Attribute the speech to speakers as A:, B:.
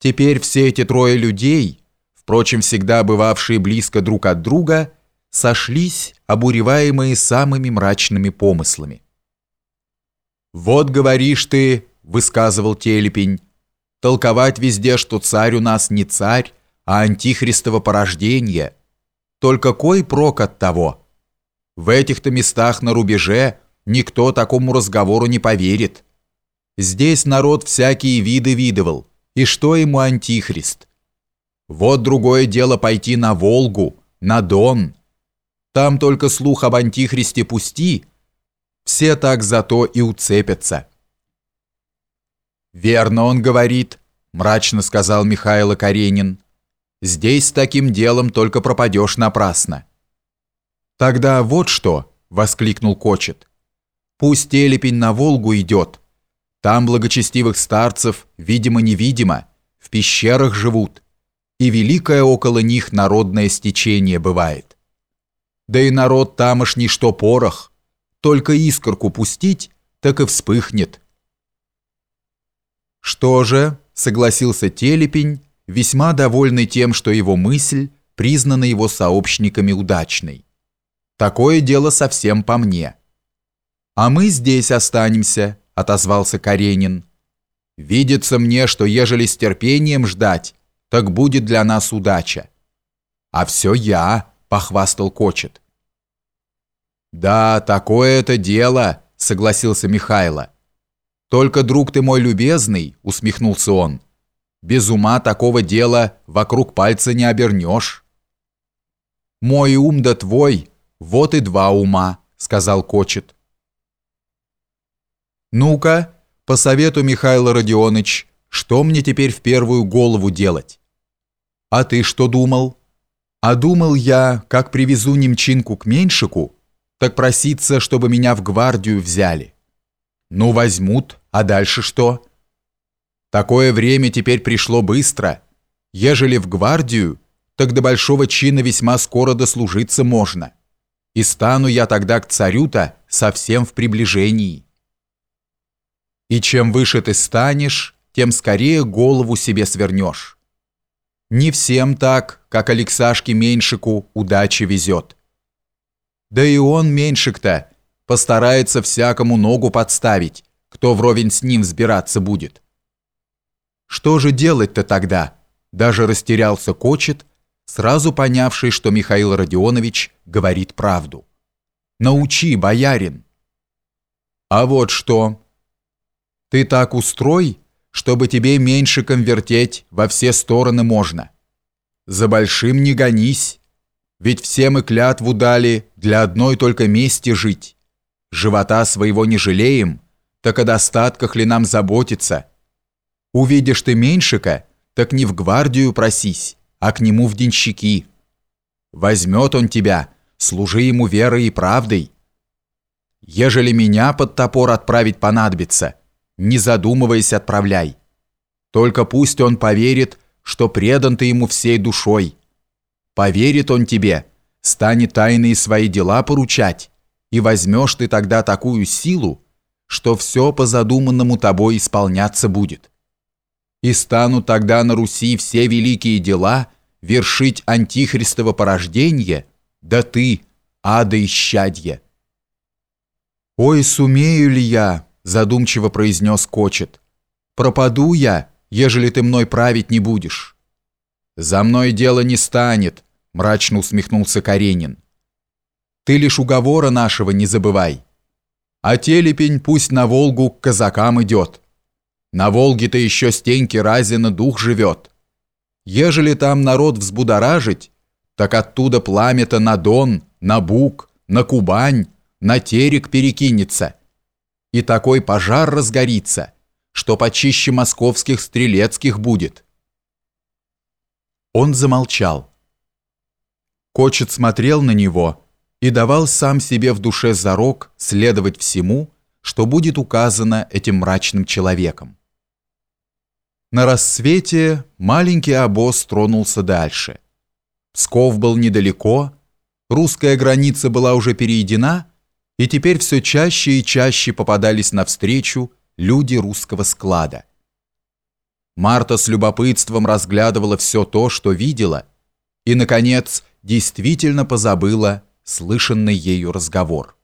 A: Теперь все эти трое людей, впрочем, всегда бывавшие близко друг от друга, сошлись, обуреваемые самыми мрачными помыслами. «Вот говоришь ты», — высказывал Телепень, — «толковать везде, что царь у нас не царь, а антихристово порождение. Только кой прок от того? В этих-то местах на рубеже никто такому разговору не поверит. Здесь народ всякие виды видывал, и что ему антихрист? Вот другое дело пойти на Волгу, на Дон. Там только слух об антихристе пусти, все так зато и уцепятся. «Верно он говорит», — мрачно сказал Михаил Каренин. «Здесь с таким делом только пропадешь напрасно». «Тогда вот что», — воскликнул Кочет. «Пусть Телепень на Волгу идет, там благочестивых старцев, видимо-невидимо, в пещерах живут, и великое около них народное стечение бывает. Да и народ тамошний что порох, только искорку пустить, так и вспыхнет. Что же, согласился Телепень, весьма довольный тем, что его мысль признана его сообщниками удачной. Такое дело совсем по мне. А мы здесь останемся, отозвался Каренин. Видится мне, что ежели с терпением ждать, так будет для нас удача. А все я, похвастал Кочет. Да, такое это дело, согласился Михайло. Только друг ты мой любезный, усмехнулся он. Без ума такого дела вокруг пальца не обернешь. Мой ум да твой, вот и два ума, сказал Кочет. «Ну-ка, по совету Михаила Родионыч, что мне теперь в первую голову делать?» «А ты что думал?» «А думал я, как привезу немчинку к Меньшику, так проситься, чтобы меня в гвардию взяли». «Ну, возьмут, а дальше что?» «Такое время теперь пришло быстро. Ежели в гвардию, так до большого чина весьма скоро дослужиться можно. И стану я тогда к царю-то совсем в приближении». И чем выше ты станешь, тем скорее голову себе свернешь. Не всем так, как Алексашке Меньшику удачи везет. Да и он, Меньшик-то, постарается всякому ногу подставить, кто вровень с ним взбираться будет. Что же делать-то тогда? Даже растерялся Кочет, сразу понявший, что Михаил Родионович говорит правду. Научи, боярин. А вот что, ты так устрой, чтобы тебе меньше конвертеть во все стороны можно. За большим не гонись, ведь все мы клятву дали для одной только мести жить. Живота своего не жалеем, так о достатках ли нам заботиться? Увидишь ты меньшика, так не в гвардию просись, а к нему в денщики. Возьмет он тебя, служи ему верой и правдой. Ежели меня под топор отправить понадобится, не задумываясь, отправляй. Только пусть он поверит, что предан ты ему всей душой. Поверит он тебе, станет тайные свои дела поручать, и возьмешь ты тогда такую силу, что все по задуманному тобой исполняться будет. И станут тогда на Руси все великие дела вершить антихристово порождение, да ты, ада исчадье. Ой, сумею ли я, задумчиво произнес Кочет. «Пропаду я, ежели ты мной править не будешь». «За мной дело не станет», — мрачно усмехнулся Каренин. «Ты лишь уговора нашего не забывай. А телепень пусть на Волгу к казакам идет. На Волге-то еще Стеньки Разина дух живет. Ежели там народ взбудоражить, так оттуда пламя-то на Дон, на Буг, на Кубань, на Терек перекинется» и такой пожар разгорится, что почище московских стрелецких будет. Он замолчал. Кочет смотрел на него и давал сам себе в душе зарок следовать всему, что будет указано этим мрачным человеком. На рассвете маленький обоз тронулся дальше. Псков был недалеко, русская граница была уже перейдена, и теперь все чаще и чаще попадались навстречу люди русского склада. Марта с любопытством разглядывала все то, что видела, и, наконец, действительно позабыла слышанный ею разговор.